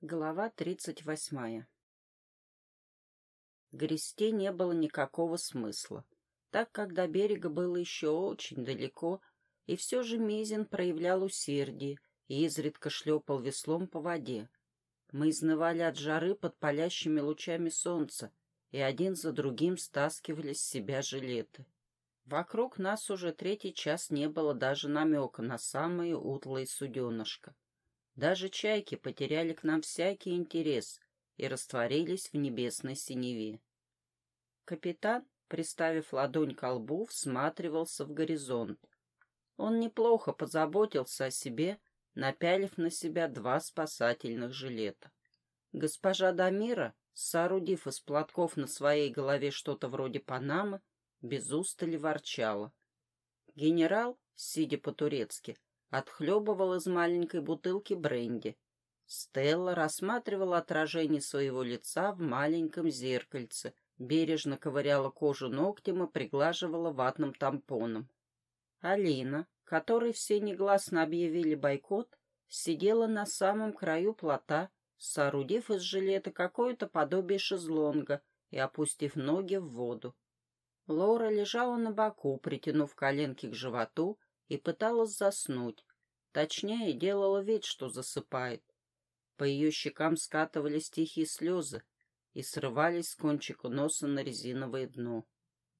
Глава тридцать восьмая Грести не было никакого смысла, так как до берега было еще очень далеко, и все же Мизин проявлял усердие и изредка шлепал веслом по воде. Мы изнывали от жары под палящими лучами солнца, и один за другим стаскивали с себя жилеты. Вокруг нас уже третий час не было даже намека на самые утлые суденышко. Даже чайки потеряли к нам всякий интерес и растворились в небесной синеве. Капитан, приставив ладонь к лбу, всматривался в горизонт. Он неплохо позаботился о себе, напялив на себя два спасательных жилета. Госпожа Дамира, соорудив из платков на своей голове что-то вроде панамы, без устали ворчала. Генерал, сидя по-турецки, отхлебывал из маленькой бутылки бренди. Стелла рассматривала отражение своего лица в маленьком зеркальце, бережно ковыряла кожу ногтем и приглаживала ватным тампоном. Алина, которой все негласно объявили бойкот, сидела на самом краю плота, соорудив из жилета какое-то подобие шезлонга и опустив ноги в воду. Лора лежала на боку, притянув коленки к животу и пыталась заснуть. Точнее, делала вид, что засыпает. По ее щекам скатывались тихие слезы и срывались с кончика носа на резиновое дно.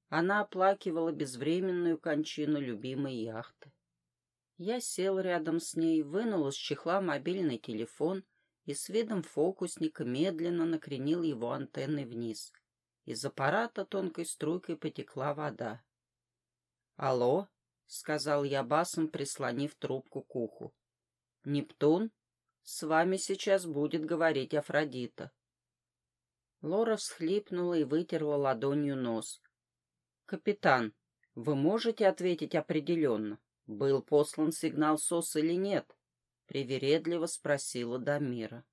Она оплакивала безвременную кончину любимой яхты. Я сел рядом с ней, вынул из чехла мобильный телефон и с видом фокусника медленно накренил его антенной вниз. Из аппарата тонкой струйкой потекла вода. «Алло?» — сказал я басом, прислонив трубку к уху. «Нептун, с вами сейчас будет говорить Афродита». Лора всхлипнула и вытерла ладонью нос. «Капитан, вы можете ответить определенно, был послан сигнал СОС или нет?» — привередливо спросила Дамира.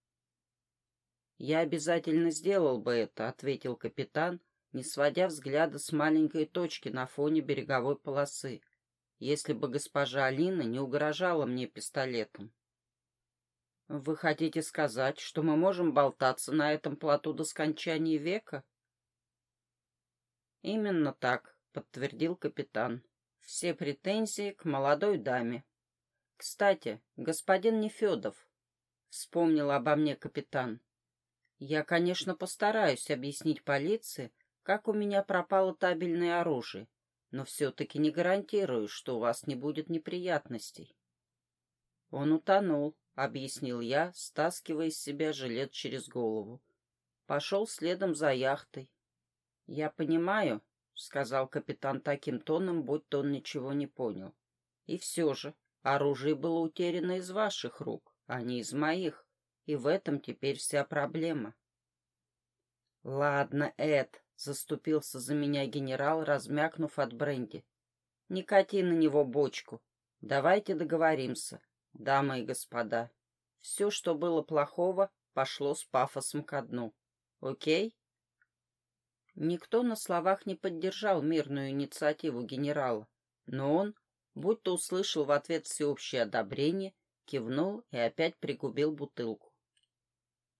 «Я обязательно сделал бы это», — ответил капитан, не сводя взгляда с маленькой точки на фоне береговой полосы если бы госпожа Алина не угрожала мне пистолетом. Вы хотите сказать, что мы можем болтаться на этом плоту до скончания века? Именно так, подтвердил капитан. Все претензии к молодой даме. Кстати, господин Нефедов, вспомнил обо мне капитан. Я, конечно, постараюсь объяснить полиции, как у меня пропало табельное оружие, но все-таки не гарантирую, что у вас не будет неприятностей. Он утонул, — объяснил я, стаскивая из себя жилет через голову. Пошел следом за яхтой. — Я понимаю, — сказал капитан таким тоном, будто он ничего не понял. — И все же, оружие было утеряно из ваших рук, а не из моих, и в этом теперь вся проблема. — Ладно, Эд, Заступился за меня генерал, размякнув от бренди. Не кати на него бочку. Давайте договоримся, дамы и господа. Все, что было плохого, пошло с пафосом ко дну. Окей? Никто на словах не поддержал мирную инициативу генерала, но он, будто услышал в ответ всеобщее одобрение, кивнул и опять пригубил бутылку.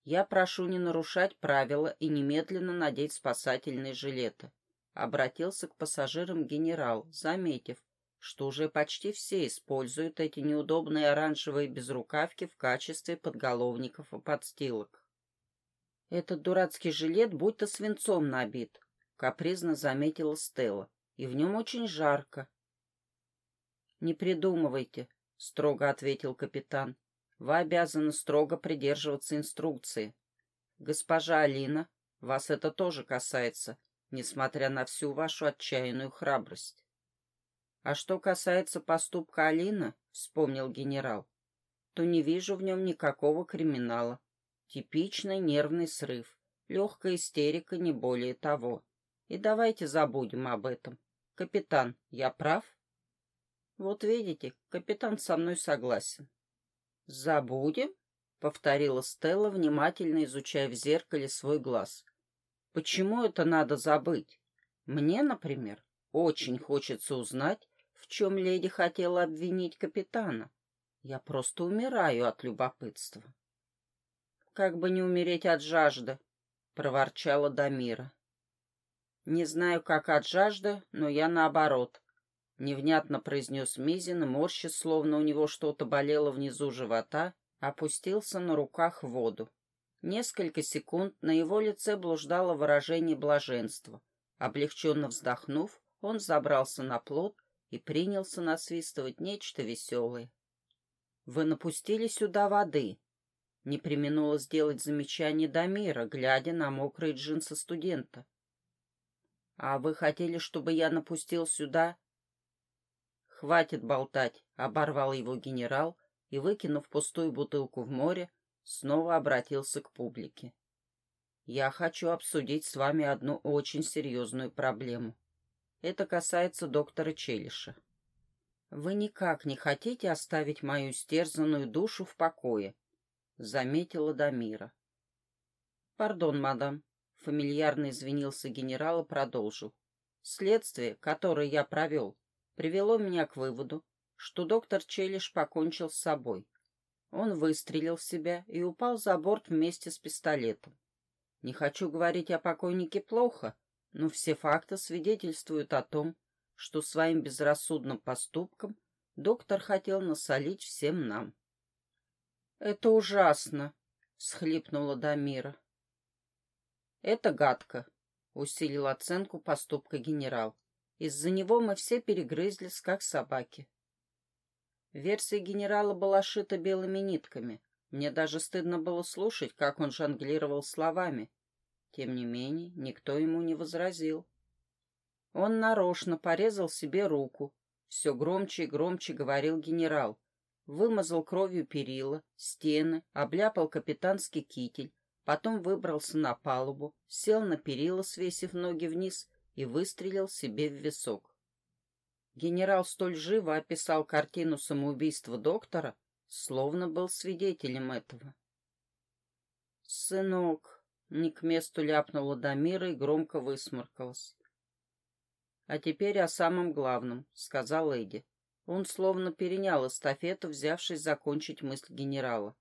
Я прошу не нарушать правила и немедленно надеть спасательные жилеты. Обратился к пассажирам генерал, заметив, что уже почти все используют эти неудобные оранжевые безрукавки в качестве подголовников и подстилок. «Этот дурацкий жилет будто свинцом набит», — капризно заметила Стелла, — «и в нем очень жарко». «Не придумывайте», — строго ответил капитан. Вы обязаны строго придерживаться инструкции. Госпожа Алина, вас это тоже касается, несмотря на всю вашу отчаянную храбрость. А что касается поступка Алины, вспомнил генерал, то не вижу в нем никакого криминала. Типичный нервный срыв, легкая истерика, не более того. И давайте забудем об этом. Капитан, я прав? Вот видите, капитан со мной согласен. «Забудем?» — повторила Стелла, внимательно изучая в зеркале свой глаз. «Почему это надо забыть? Мне, например, очень хочется узнать, в чем леди хотела обвинить капитана. Я просто умираю от любопытства». как бы не умереть от жажды, — проворчала Дамира. Не знаю, как от жажды, но я наоборот. Невнятно произнес Мизин, морщи, словно у него что-то болело внизу живота, опустился на руках в воду. Несколько секунд на его лице блуждало выражение блаженства. Облегченно вздохнув, он забрался на плот и принялся насвистывать нечто веселое. «Вы напустили сюда воды», — не применула сделать замечание Дамира, глядя на мокрые джинсы студента. «А вы хотели, чтобы я напустил сюда...» «Хватит болтать», — оборвал его генерал и, выкинув пустую бутылку в море, снова обратился к публике. «Я хочу обсудить с вами одну очень серьезную проблему. Это касается доктора Челиша. Вы никак не хотите оставить мою стерзанную душу в покое», — заметила Дамира. «Пардон, мадам», — фамильярно извинился генерал и продолжил. «Следствие, которое я провел, привело меня к выводу, что доктор Челиш покончил с собой. Он выстрелил в себя и упал за борт вместе с пистолетом. Не хочу говорить о покойнике плохо, но все факты свидетельствуют о том, что своим безрассудным поступком доктор хотел насолить всем нам. — Это ужасно, — всхлипнула Дамира. — Это гадко, — усилил оценку поступка генерал. Из-за него мы все перегрызлись, как собаки. Версия генерала была шита белыми нитками. Мне даже стыдно было слушать, как он жонглировал словами. Тем не менее, никто ему не возразил. Он нарочно порезал себе руку. Все громче и громче говорил генерал. Вымазал кровью перила, стены, обляпал капитанский китель, потом выбрался на палубу, сел на перила, свесив ноги вниз, и выстрелил себе в висок. Генерал столь живо описал картину самоубийства доктора, словно был свидетелем этого. «Сынок!» — не к месту ляпнула Дамира и громко высморкалась. «А теперь о самом главном», — сказал Эдди. Он словно перенял эстафету, взявшись закончить мысль генерала.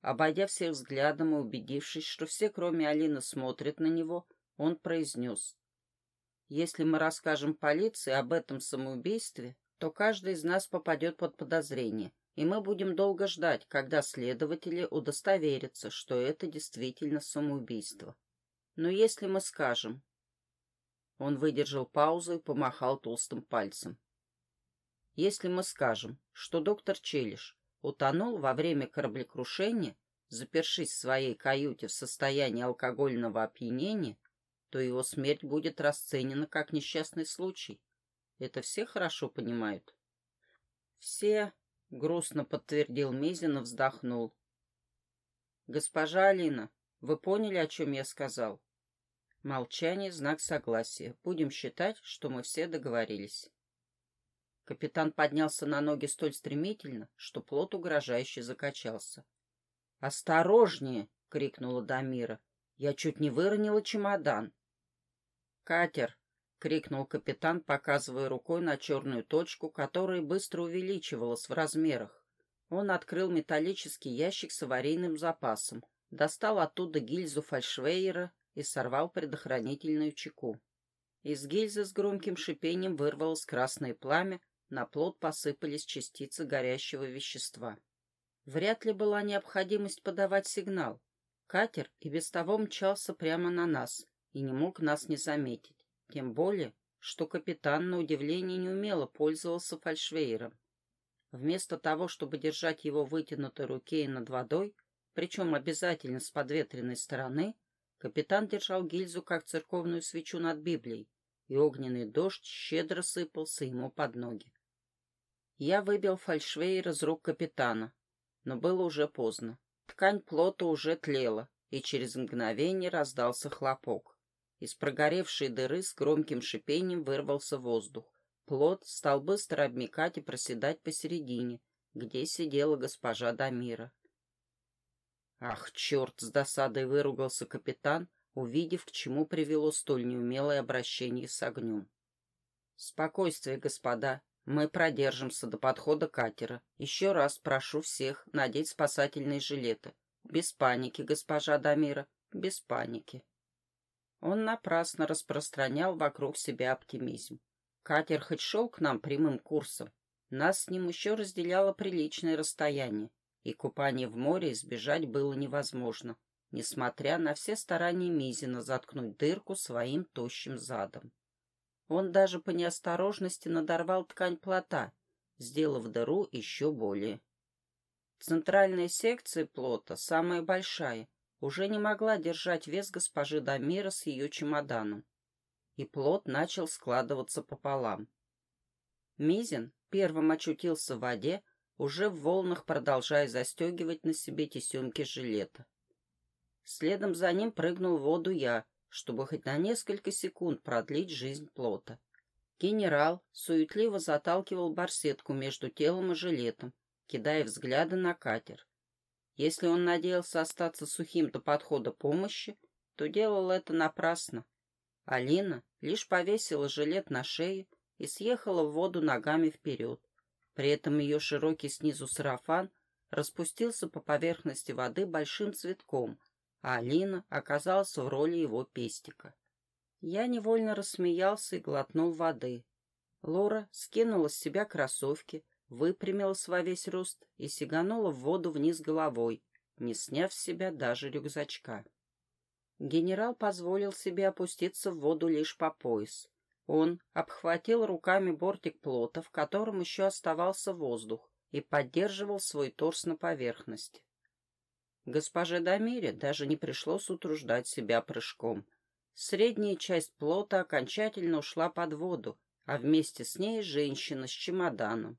Обойдя всех взглядом и убедившись, что все, кроме Алины, смотрят на него, он произнес. Если мы расскажем полиции об этом самоубийстве, то каждый из нас попадет под подозрение, и мы будем долго ждать, когда следователи удостоверятся, что это действительно самоубийство. Но если мы скажем... Он выдержал паузу и помахал толстым пальцем. Если мы скажем, что доктор Челиш утонул во время кораблекрушения, запершись в своей каюте в состоянии алкогольного опьянения, то его смерть будет расценена как несчастный случай. Это все хорошо понимают? Все, — грустно подтвердил Мизин и вздохнул. Госпожа Алина, вы поняли, о чем я сказал? Молчание — знак согласия. Будем считать, что мы все договорились. Капитан поднялся на ноги столь стремительно, что плот угрожающе закачался. «Осторожнее!» — крикнула Дамира. «Я чуть не выронила чемодан». «Катер!» — крикнул капитан, показывая рукой на черную точку, которая быстро увеличивалась в размерах. Он открыл металлический ящик с аварийным запасом, достал оттуда гильзу фальшвейера и сорвал предохранительную чеку. Из гильзы с громким шипением вырвалось красное пламя, на плот посыпались частицы горящего вещества. Вряд ли была необходимость подавать сигнал. Катер и без того мчался прямо на нас, и не мог нас не заметить. Тем более, что капитан, на удивление, неумело пользовался фальшвейером. Вместо того, чтобы держать его вытянутой руке и над водой, причем обязательно с подветренной стороны, капитан держал гильзу, как церковную свечу над Библией, и огненный дождь щедро сыпался ему под ноги. Я выбил фальшвейер из рук капитана, но было уже поздно. Ткань плота уже тлела, и через мгновение раздался хлопок. Из прогоревшей дыры с громким шипением вырвался воздух. Плод стал быстро обмекать и проседать посередине, где сидела госпожа Дамира. «Ах, черт!» — с досадой выругался капитан, увидев, к чему привело столь неумелое обращение с огнем. «Спокойствие, господа. Мы продержимся до подхода катера. Еще раз прошу всех надеть спасательные жилеты. Без паники, госпожа Дамира, без паники. Он напрасно распространял вокруг себя оптимизм. Катер хоть шел к нам прямым курсом, нас с ним еще разделяло приличное расстояние, и купание в море избежать было невозможно, несмотря на все старания Мизина заткнуть дырку своим тощим задом. Он даже по неосторожности надорвал ткань плота, сделав дыру еще более. Центральная секция плота, самая большая, уже не могла держать вес госпожи Дамира с ее чемоданом, и плот начал складываться пополам. Мизин первым очутился в воде, уже в волнах продолжая застегивать на себе тесемки жилета. Следом за ним прыгнул в воду я, чтобы хоть на несколько секунд продлить жизнь плота. Генерал суетливо заталкивал барсетку между телом и жилетом, кидая взгляды на катер. Если он надеялся остаться сухим до подхода помощи, то делал это напрасно. Алина лишь повесила жилет на шею и съехала в воду ногами вперед. При этом ее широкий снизу сарафан распустился по поверхности воды большим цветком, а Алина оказалась в роли его пестика. Я невольно рассмеялся и глотнул воды. Лора скинула с себя кроссовки, выпрямилась во весь рост и сиганула в воду вниз головой, не сняв с себя даже рюкзачка. Генерал позволил себе опуститься в воду лишь по пояс. Он обхватил руками бортик плота, в котором еще оставался воздух, и поддерживал свой торс на поверхности. Госпоже Дамире даже не пришлось утруждать себя прыжком. Средняя часть плота окончательно ушла под воду, а вместе с ней женщина с чемоданом.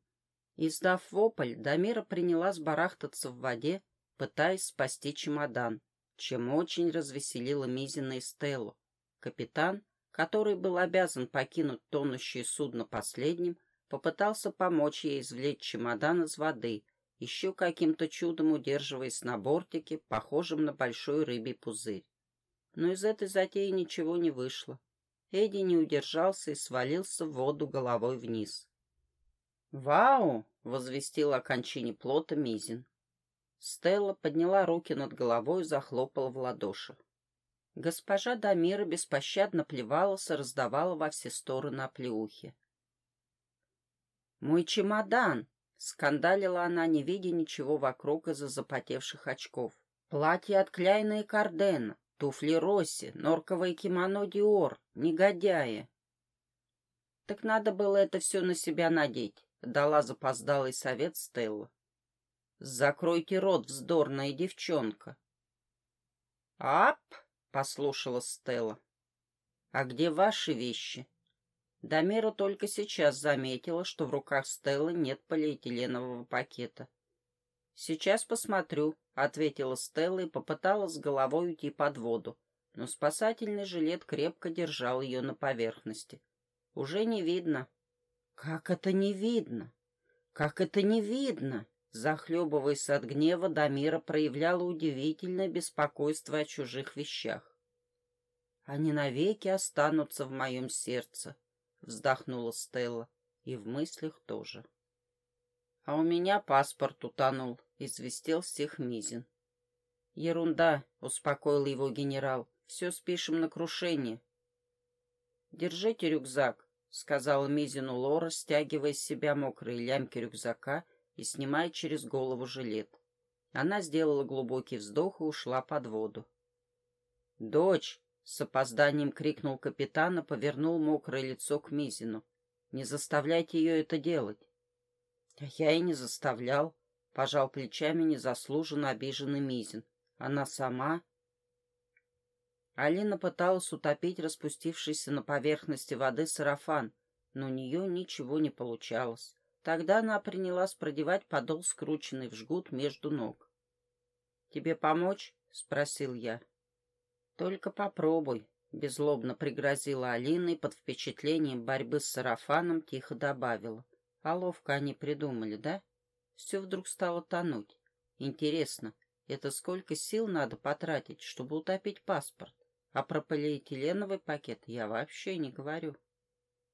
Издав вопль, Дамира принялась барахтаться в воде, пытаясь спасти чемодан, чем очень развеселила Мизина и Стеллу. Капитан, который был обязан покинуть тонущее судно последним, попытался помочь ей извлечь чемодан из воды, еще каким-то чудом удерживаясь на бортике, похожем на большой рыбий пузырь. Но из этой затеи ничего не вышло. Эдди не удержался и свалился в воду головой вниз. «Вау!» — возвестил о кончине плота Мизин. Стелла подняла руки над головой и захлопала в ладоши. Госпожа Дамира беспощадно плевалась и раздавала во все стороны оплеухи. «Мой чемодан!» — скандалила она, не видя ничего вокруг из-за запотевших очков. «Платье от Кляйна и Кардена, туфли Росси, норковое кимоно Диор, негодяи!» «Так надо было это все на себя надеть», — дала запоздалый совет Стелла. «Закройте рот, вздорная девчонка!» «Ап!» — послушала Стелла. «А где ваши вещи?» Дамира только сейчас заметила, что в руках Стеллы нет полиэтиленового пакета. «Сейчас посмотрю», — ответила Стелла и попыталась головой уйти под воду, но спасательный жилет крепко держал ее на поверхности. «Уже не видно». «Как это не видно? Как это не видно?» Захлебываясь от гнева, Дамира проявляла удивительное беспокойство о чужих вещах. «Они навеки останутся в моем сердце», — вздохнула Стелла, — «и в мыслях тоже». «А у меня паспорт утонул», — известил всех Мизин. «Ерунда», — успокоил его генерал, — «все спишем на крушение». «Держите рюкзак», — сказала Мизину Лора, стягивая с себя мокрые лямки рюкзака и снимая через голову жилет. Она сделала глубокий вздох и ушла под воду. «Дочь!» — с опозданием крикнул капитан и повернул мокрое лицо к Мизину. «Не заставляйте ее это делать!» «Я и не заставлял», — пожал плечами незаслуженно обиженный Мизин. «Она сама...» Алина пыталась утопить распустившийся на поверхности воды сарафан, но у нее ничего не получалось. Тогда она принялась продевать подол, скрученный в жгут между ног. «Тебе помочь?» — спросил я. «Только попробуй», — беззлобно пригрозила Алина и под впечатлением борьбы с сарафаном тихо добавила. «А ловко они придумали, да? Все вдруг стало тонуть. Интересно, это сколько сил надо потратить, чтобы утопить паспорт? А про полиэтиленовый пакет я вообще не говорю.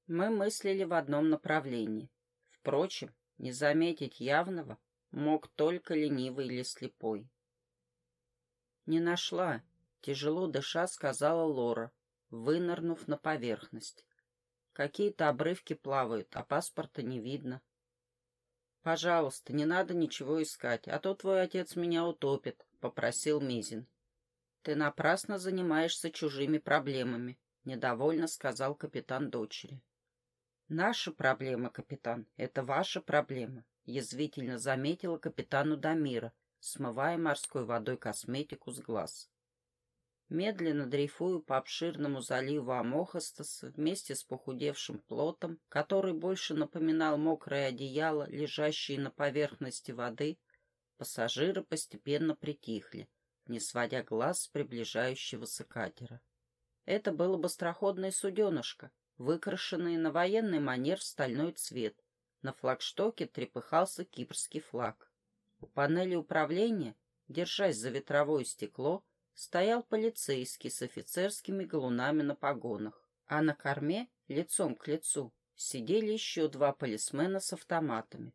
Мы мыслили в одном направлении. Впрочем, не заметить явного мог только ленивый или слепой. «Не нашла», — тяжело дыша сказала Лора, вынырнув на поверхность. «Какие-то обрывки плавают, а паспорта не видно». «Пожалуйста, не надо ничего искать, а то твой отец меня утопит», — попросил Мизин. «Ты напрасно занимаешься чужими проблемами», — недовольно сказал капитан дочери. «Наша проблема, капитан, это ваша проблема», — язвительно заметила капитану Дамира, смывая морской водой косметику с глаз. Медленно дрейфую по обширному заливу Амохостас вместе с похудевшим плотом, который больше напоминал мокрое одеяло, лежащее на поверхности воды, пассажиры постепенно притихли, не сводя глаз с приближающегося катера. Это было быстроходное суденышко, выкрашенное на военный манер в стальной цвет. На флагштоке трепыхался кипрский флаг. У панели управления, держась за ветровое стекло, стоял полицейский с офицерскими галунами на погонах, а на корме, лицом к лицу, сидели еще два полисмена с автоматами.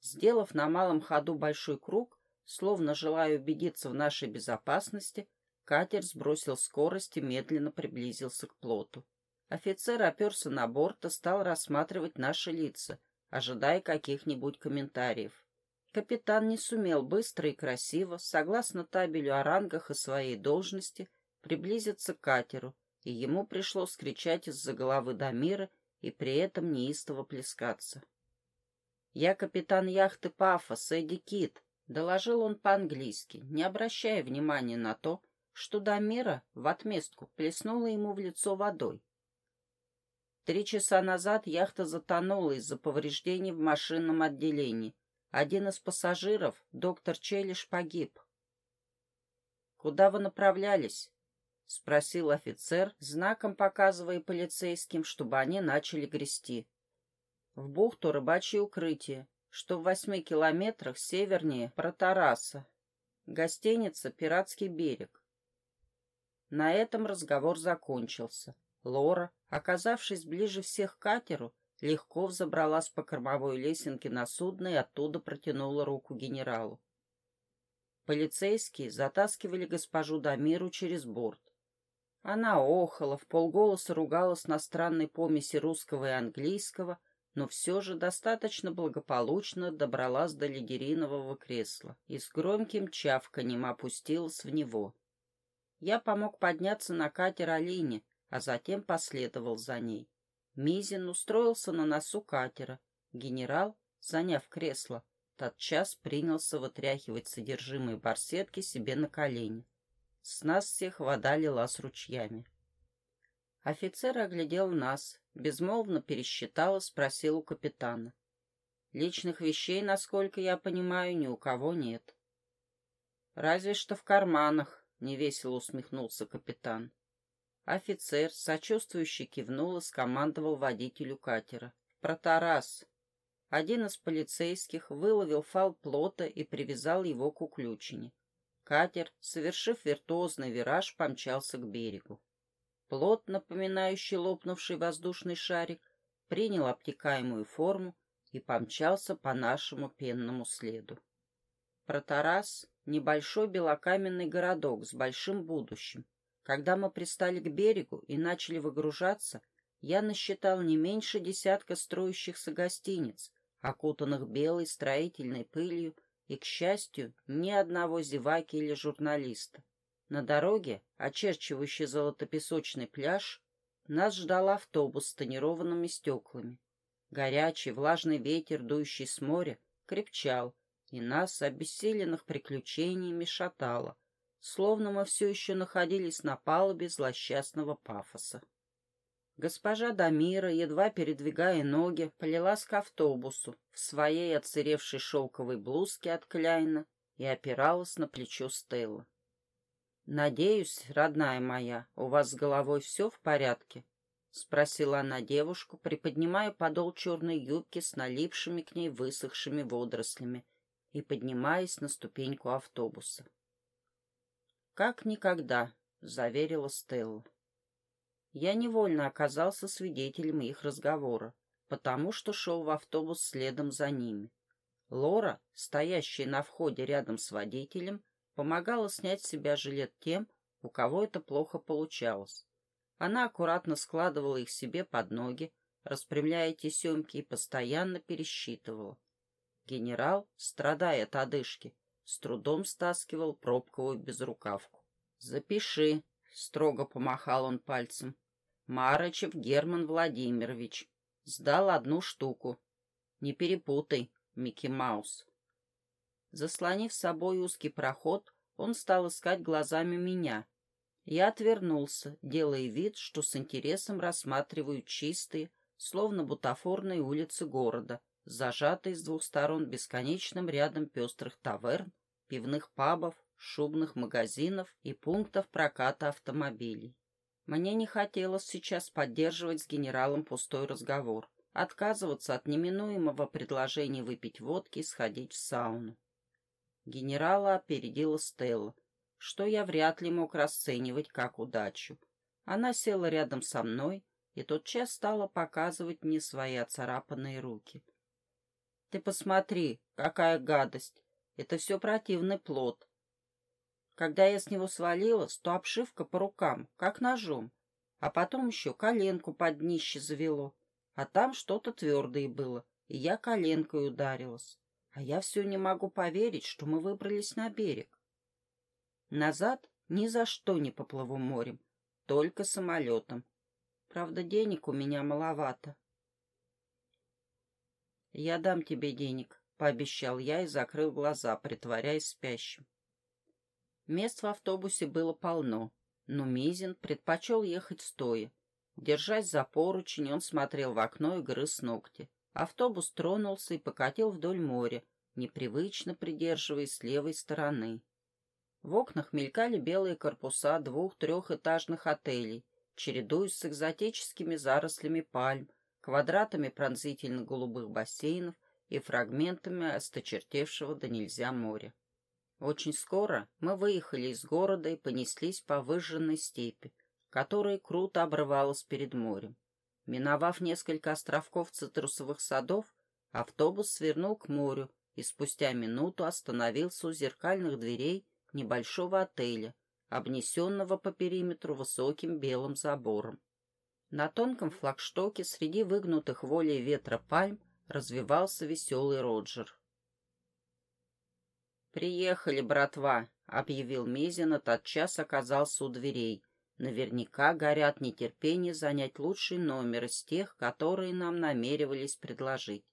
Сделав на малом ходу большой круг, словно желая убедиться в нашей безопасности, катер сбросил скорость и медленно приблизился к плоту. Офицер оперся на борт и стал рассматривать наши лица, ожидая каких-нибудь комментариев. Капитан не сумел быстро и красиво, согласно табелю о рангах и своей должности, приблизиться к катеру, и ему пришлось кричать из-за головы Дамира и при этом неистово плескаться. «Я капитан яхты Пафос, Эдди Кит», — доложил он по-английски, не обращая внимания на то, что Дамира в отместку плеснула ему в лицо водой. Три часа назад яхта затонула из-за повреждений в машинном отделении — один из пассажиров, доктор Челиш, погиб. «Куда вы направлялись?» — спросил офицер, знаком показывая полицейским, чтобы они начали грести. «В бухту рыбачье укрытие, что в восьми километрах севернее Протараса. Гостиница «Пиратский берег». На этом разговор закончился. Лора, оказавшись ближе всех к катеру, легко взобралась по кормовой лесенке на судно и оттуда протянула руку генералу. Полицейские затаскивали госпожу Дамиру через борт. Она охала, в полголоса ругалась на странной помеси русского и английского, но все же достаточно благополучно добралась до лидеринового кресла и с громким чавканем опустилась в него. Я помог подняться на катер Алине, а затем последовал за ней. Мизин устроился на носу катера. Генерал, заняв кресло, тотчас принялся вытряхивать содержимое барсетки себе на колени. С нас всех вода лилась ручьями. Офицер оглядел нас, безмолвно пересчитал и спросил у капитана. Личных вещей, насколько я понимаю, ни у кого нет. Разве что в карманах, — невесело усмехнулся капитан. Офицер, сочувствующе кивнул и скомандовал водителю катера. «Протарас!» Один из полицейских выловил фал плота и привязал его к уключине. Катер, совершив виртуозный вираж, помчался к берегу. Плот, напоминающий лопнувший воздушный шарик, принял обтекаемую форму и помчался по нашему пенному следу. Протарас — небольшой белокаменный городок с большим будущим, когда мы пристали к берегу и начали выгружаться, я насчитал не меньше десятка строящихся гостиниц, окутанных белой строительной пылью, и, к счастью, ни одного зеваки или журналиста. На дороге, очерчивающей золотопесочный пляж, нас ждал автобус с тонированными стеклами. Горячий, влажный ветер, дующий с моря, крепчал, и нас, обессиленных приключениями, шатало — словно мы все еще находились на палубе злосчастного пафоса. Госпожа Дамира, едва передвигая ноги, полилась к автобусу в своей отсыревшей шелковой блузке от Кляйна и опиралась на плечо Стелла. «Надеюсь, родная моя, у вас с головой все в порядке?» — спросила она девушку, приподнимая подол черной юбки с налипшими к ней высохшими водорослями и поднимаясь на ступеньку автобуса. «Как никогда», — заверила Стелла. Я невольно оказался свидетелем их разговора, потому что шел в автобус следом за ними. Лора, стоящая на входе рядом с водителем, помогала снять с себя жилет тем, у кого это плохо получалось. Она аккуратно складывала их себе под ноги, распрямляя тесемки и постоянно пересчитывала. Генерал, страдая от одышки, с трудом стаскивал пробковую безрукавку. «Запиши», — строго помахал он пальцем. «Марычев Герман Владимирович. Сдал одну штуку. Не перепутай, Микки Маус». Заслонив с собой узкий проход, он стал искать глазами меня. Я отвернулся, делая вид, что с интересом рассматриваю чистые, словно бутафорные улицы города, зажатые с двух сторон бесконечным рядом пестрых таверн, пивных пабов, шубных магазинов и пунктов проката автомобилей. Мне не хотелось сейчас поддерживать с генералом пустой разговор, отказываться от неминуемого предложения выпить водки и сходить в сауну. Генерала опередила Стелла, что я вряд ли мог расценивать как удачу. Она села рядом со мной и тотчас стала показывать мне свои оцарапанные руки. «Ты посмотри, какая гадость! Это все противный плод. Когда я с него свалилась, то обшивка по рукам, как ножом, а потом еще коленку под днище завело, а там что-то твердое было, и я коленкой ударилась. А я все не могу поверить, что мы выбрались на берег. Назад ни за что не поплыву морем, только самолетом. Правда, денег у меня маловато. Я дам тебе денег, — пообещал я и закрыл глаза, притворяясь спящим. Мест в автобусе было полно, но Мизин предпочел ехать стоя. Держась за поручень, он смотрел в окно и грыз ногти. Автобус тронулся и покатил вдоль моря, непривычно придерживаясь левой стороны. В окнах мелькали белые корпуса двух-трехэтажных отелей, чередуясь с экзотическими зарослями пальм, квадратами пронзительно-голубых бассейнов и фрагментами осточертевшего до нельзя моря. Очень скоро мы выехали из города и понеслись по выжженной степи, которая круто обрывалась перед морем. Миновав несколько островков цитрусовых садов, автобус свернул к морю и спустя минуту остановился у зеркальных дверей небольшого отеля, обнесенного по периметру высоким белым забором. На тонком флагштоке среди выгнутых волей ветра пальм развивался веселый Роджер. «Приехали, братва!» — объявил Мизин, и тотчас оказался у дверей. Наверняка горят нетерпение занять лучший номер из тех, которые нам намеревались предложить.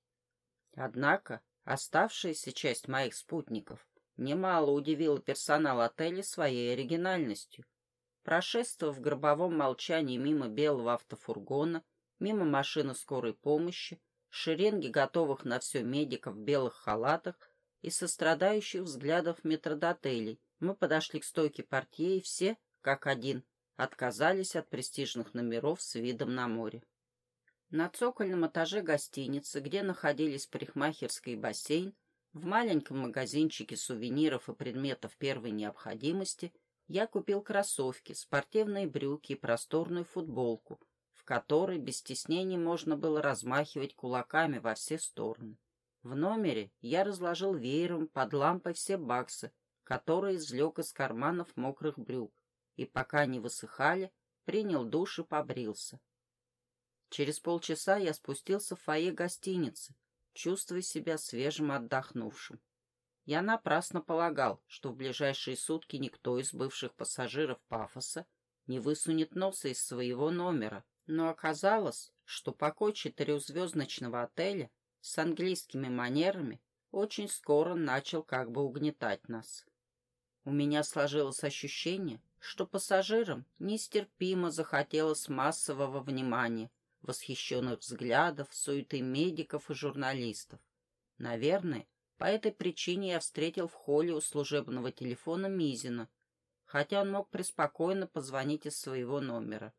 Однако оставшаяся часть моих спутников немало удивила персонал отеля своей оригинальностью. Прошествовав в гробовом молчании мимо белого автофургона, мимо машины скорой помощи, шеренги готовых на все медиков в белых халатах и сострадающих взглядов метродотелей, мы подошли к стойке портье и все, как один, отказались от престижных номеров с видом на море. На цокольном этаже гостиницы, где находились парикмахерская и бассейн, в маленьком магазинчике сувениров и предметов первой необходимости я купил кроссовки, спортивные брюки и просторную футболку, в которой без стеснений можно было размахивать кулаками во все стороны. В номере я разложил веером под лампой все баксы, которые извлек из карманов мокрых брюк, и пока не высыхали, принял душ и побрился. Через полчаса я спустился в фойе гостиницы, чувствуя себя свежим отдохнувшим. Я напрасно полагал, что в ближайшие сутки никто из бывших пассажиров пафоса не высунет носа из своего номера, но оказалось, что покой четырехзвездочного отеля с английскими манерами очень скоро начал как бы угнетать нас. У меня сложилось ощущение, что пассажирам нестерпимо захотелось массового внимания, восхищенных взглядов, суеты медиков и журналистов. Наверное, по этой причине я встретил в холле у служебного телефона Мизина, хотя он мог преспокойно позвонить из своего номера.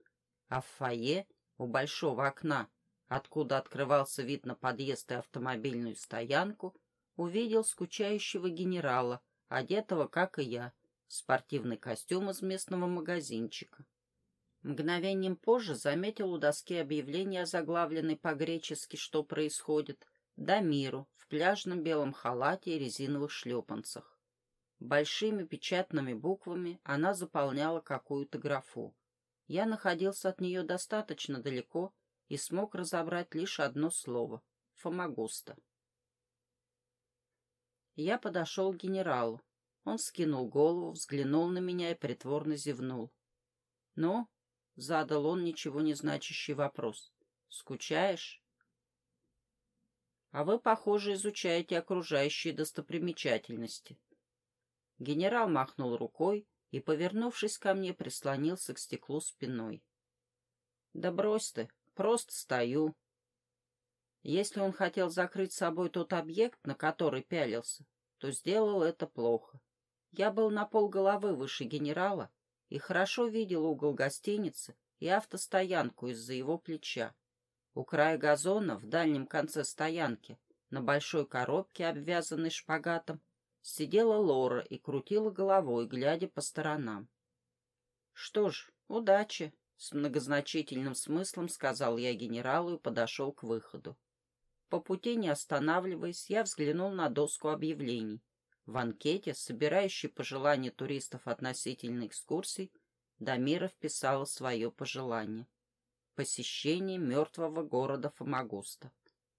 А в фойе, у большого окна, откуда открывался вид на подъезд и автомобильную стоянку, увидел скучающего генерала, одетого, как и я, спортивный костюм из местного магазинчика. Мгновением позже заметил у доски объявление, заглавленной по-гречески «Что происходит?» Дамиру в пляжном белом халате и резиновых шлепанцах. Большими печатными буквами она заполняла какую-то графу. Я находился от нее достаточно далеко и смог разобрать лишь одно слово — «фомагуста». Я подошел к генералу. Он скинул голову, взглянул на меня и притворно зевнул. «Ну?» — задал он ничего не значащий вопрос. «Скучаешь?» «А вы, похоже, изучаете окружающие достопримечательности». Генерал махнул рукой и, повернувшись ко мне, прислонился к стеклу спиной. «Да брось ты, просто стою». Если он хотел закрыть собой тот объект, на который пялился, то сделал это плохо. Я был на полголовы выше генерала и хорошо видел угол гостиницы и автостоянку из-за его плеча. У края газона, в дальнем конце стоянки, на большой коробке, обвязанной шпагатом, сидела Лора и крутила головой, глядя по сторонам. «Что ж, удачи!» — с многозначительным смыслом сказал я генералу и подошел к выходу. По пути, не останавливаясь, я взглянул на доску объявлений. В анкете, собирающей пожелания туристов относительно экскурсий, Дамира вписала свое пожелание. Посещение мертвого города Фомагуста.